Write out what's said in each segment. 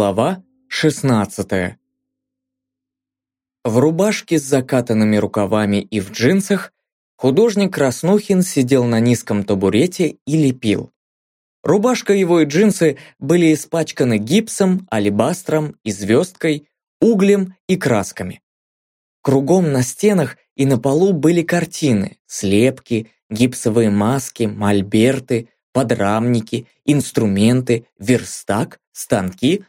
Глава 16 В рубашке с закатанными рукавами и в джинсах художник Краснухин сидел на низком табурете и лепил. Рубашка его и джинсы были испачканы гипсом, алебастром и звездкой, углем и красками. Кругом на стенах и на полу были картины, слепки, гипсовые маски, мольберты, подрамники, инструменты, верстак, станки,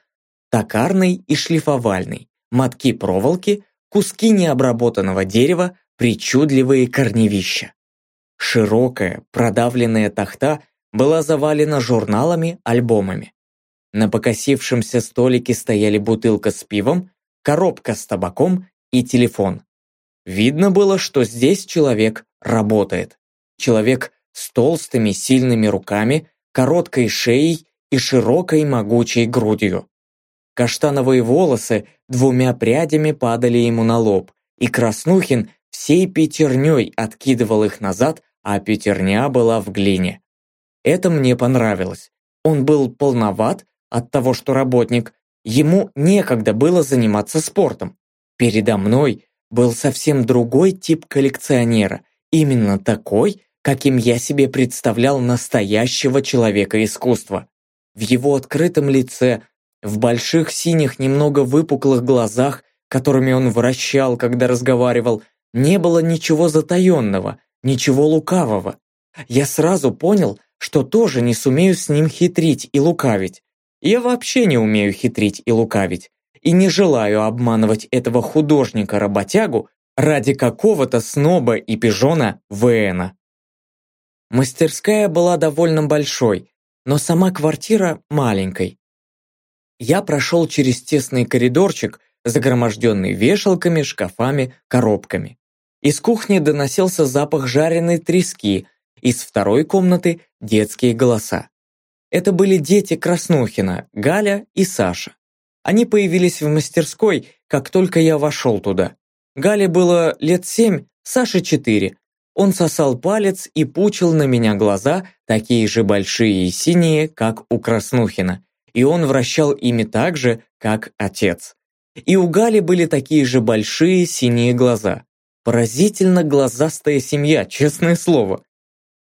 токарный и шлифовальный, мотки проволоки, куски необработанного дерева, причудливые корневища. Широкая, продавленная тахта была завалена журналами, альбомами. На покосившемся столике стояли бутылка с пивом, коробка с табаком и телефон. Видно было, что здесь человек работает. Человек с толстыми сильными руками, короткой шеей и широкой могучей грудью. Каштановые волосы двумя прядями падали ему на лоб, и Краснухин всей пятерней откидывал их назад, а пятерня была в глине. Это мне понравилось. Он был полноват от того, что работник. Ему некогда было заниматься спортом. Передо мной был совсем другой тип коллекционера, именно такой, каким я себе представлял настоящего человека искусства. В его открытом лице, в больших синих немного выпуклых глазах, которыми он вращал, когда разговаривал, не было ничего затаенного, ничего лукавого. Я сразу понял, что тоже не сумею с ним хитрить и лукавить. Я вообще не умею хитрить и лукавить, и не желаю обманывать этого художника-работягу ради какого-то сноба и пижона Вэна. Мастерская была довольно большой, но сама квартира маленькой. Я прошел через тесный коридорчик, загроможденный вешалками, шкафами, коробками. Из кухни доносился запах жареной трески, из второй комнаты детские голоса. Это были дети Краснухина, Галя и Саша. Они появились в мастерской, как только я вошел туда. Гале было лет семь, Саше четыре, он сосал палец и пучил на меня глаза, такие же большие и синие, как у Краснухина, и он вращал ими так же, как отец. И у Гали были такие же большие синие глаза. Поразительно глазастая семья, честное слово.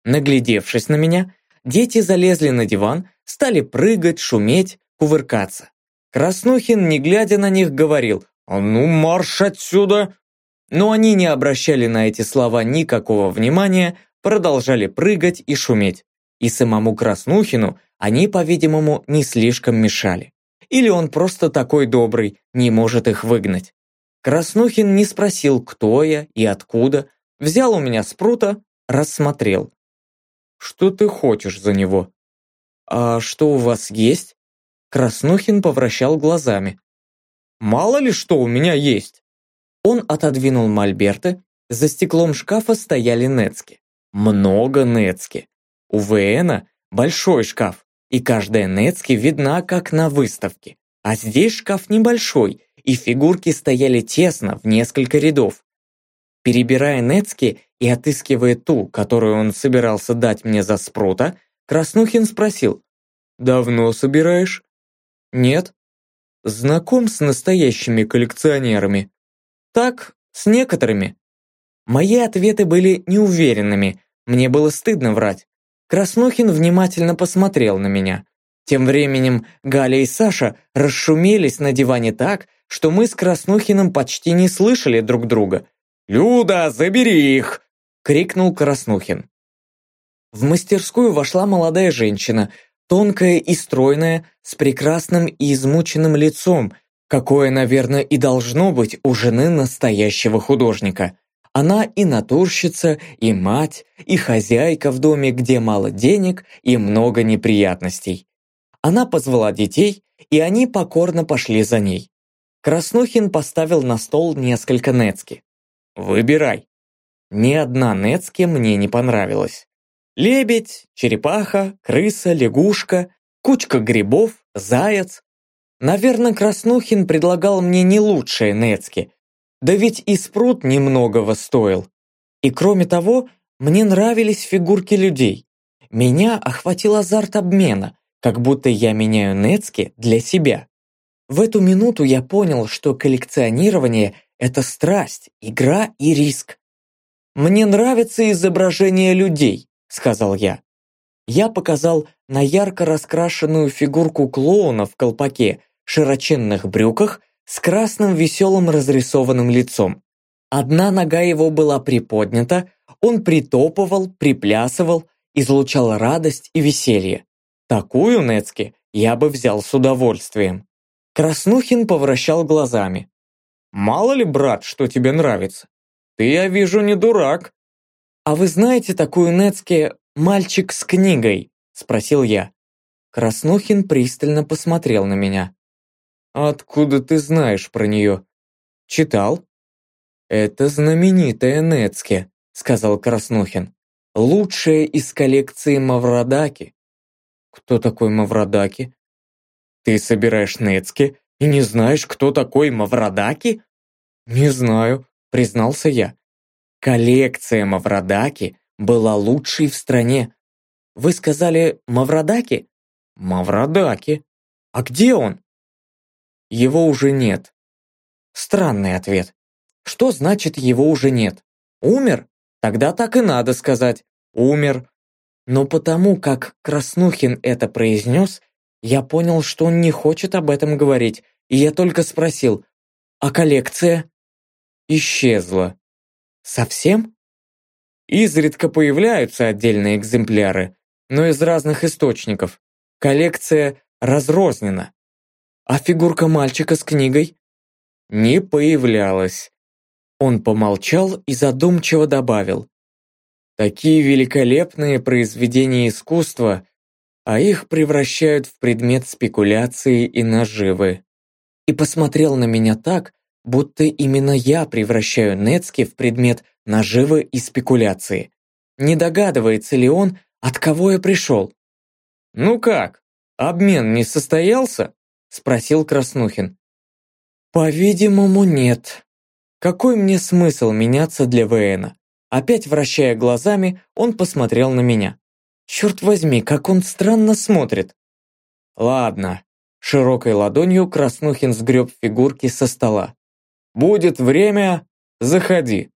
Наглядевшись на меня, дети залезли на диван, стали прыгать, шуметь, кувыркаться. Краснухин, не глядя на них, говорил «А ну марш отсюда! Но они не обращали на эти слова никакого внимания, продолжали прыгать и шуметь. И самому Краснухину они, по-видимому, не слишком мешали. Или он просто такой добрый, не может их выгнать. Краснухин не спросил, кто я и откуда, взял у меня спрута, рассмотрел. «Что ты хочешь за него?» «А что у вас есть?» Краснухин повращал глазами. «Мало ли что у меня есть!» Он отодвинул мольберты, за стеклом шкафа стояли нецки. Много нецки. У ВНа большой шкаф, и каждая нецки видна как на выставке. А здесь шкаф небольшой, и фигурки стояли тесно, в несколько рядов. Перебирая нецки и отыскивая ту, которую он собирался дать мне за спрута, Краснухин спросил, «Давно собираешь?» «Нет». «Знаком с настоящими коллекционерами?» Так, с некоторыми. Мои ответы были неуверенными, мне было стыдно врать. Краснухин внимательно посмотрел на меня. Тем временем Галя и Саша расшумелись на диване так, что мы с Краснухиным почти не слышали друг друга. «Люда, забери их!» — крикнул Краснухин. В мастерскую вошла молодая женщина, тонкая и стройная, с прекрасным и измученным лицом, какое, наверное, и должно быть у жены настоящего художника. Она и натурщица, и мать, и хозяйка в доме, где мало денег и много неприятностей. Она позвала детей, и они покорно пошли за ней. Краснухин поставил на стол несколько нецки. «Выбирай». Ни одна нецки мне не понравилась. Лебедь, черепаха, крыса, лягушка, кучка грибов, заяц, Наверное, Краснухин предлагал мне не лучшие нецки. Да ведь и спрут немногого стоил. И кроме того, мне нравились фигурки людей. Меня охватил азарт обмена, как будто я меняю нецки для себя. В эту минуту я понял, что коллекционирование – это страсть, игра и риск. «Мне нравится изображение людей», – сказал я. Я показал на ярко раскрашенную фигурку клоуна в колпаке, широченных брюках с красным веселым разрисованным лицом. Одна нога его была приподнята, он притопывал, приплясывал, излучал радость и веселье. Такую Нецки я бы взял с удовольствием. Краснухин повращал глазами. «Мало ли, брат, что тебе нравится? Ты, я вижу, не дурак». «А вы знаете такую Нецке «Мальчик с книгой?» – спросил я. Краснухин пристально посмотрел на меня. «Откуда ты знаешь про нее?» «Читал?» «Это знаменитая Нецке», – сказал Краснухин. «Лучшая из коллекции Маврадаки». «Кто такой Маврадаки?» «Ты собираешь Нецке и не знаешь, кто такой Маврадаки?» «Не знаю», – признался я. «Коллекция Маврадаки была лучшей в стране. Вы сказали Маврадаки? Маврадаки. А где он? Его уже нет. Странный ответ. Что значит его уже нет? Умер? Тогда так и надо сказать. Умер. Но потому как Краснухин это произнес, я понял, что он не хочет об этом говорить, и я только спросил, а коллекция? Исчезла. Совсем? Изредка появляются отдельные экземпляры, но из разных источников. Коллекция разрознена. А фигурка мальчика с книгой? Не появлялась. Он помолчал и задумчиво добавил. Такие великолепные произведения искусства, а их превращают в предмет спекуляции и наживы. И посмотрел на меня так, будто именно я превращаю Нецки в предмет наживы и спекуляции. Не догадывается ли он, от кого я пришел? «Ну как, обмен не состоялся?» – спросил Краснухин. «По-видимому, нет. Какой мне смысл меняться для ВНа?» Опять вращая глазами, он посмотрел на меня. Черт возьми, как он странно смотрит. Ладно. Широкой ладонью Краснухин сгреб фигурки со стола. Будет время, заходи.